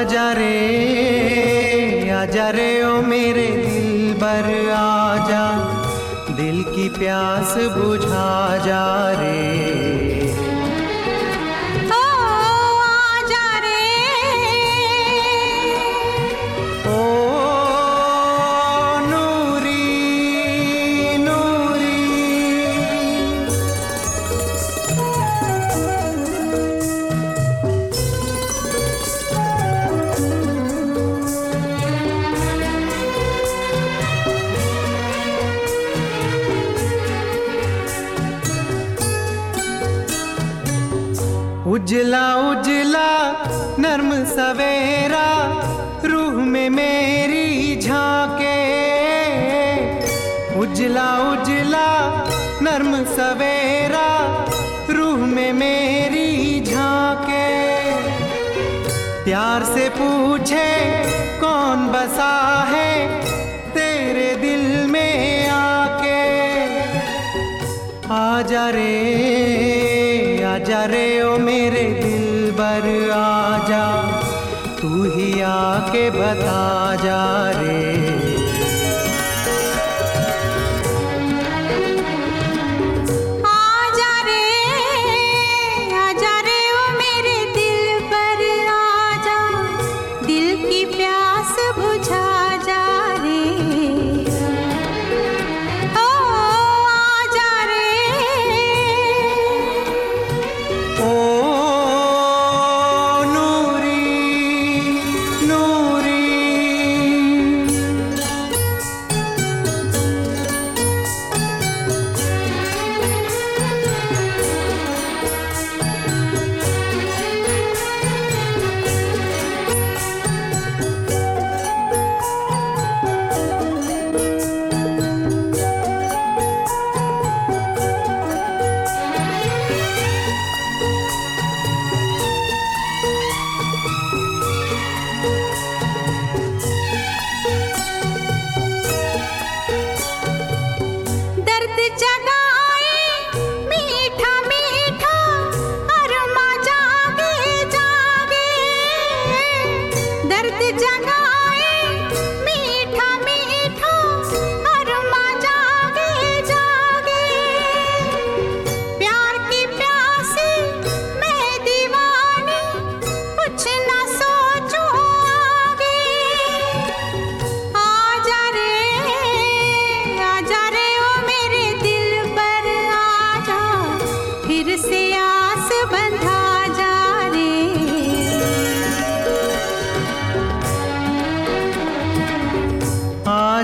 आजा रे आजा रे ओ मेरे दिल बर आजा, दिल की प्यास बुझा जा रे। उजला उजला, नर्म सवेरा, रूह में मेरी झांके। उजला उजला, नर्म सवेरा, रूह में मेरी झांके। प्यार से पूछे, कौन बसा है तेरे दिल में आके? आ जा रे। आजा रे ओ मेरे दिल बर आ जा तू ही आके बता जा रे।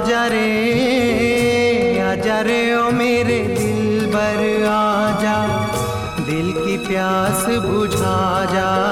आजा रे आजा रे ओ मेरे दिल भर आजा। दिल की प्यास बुझा जा।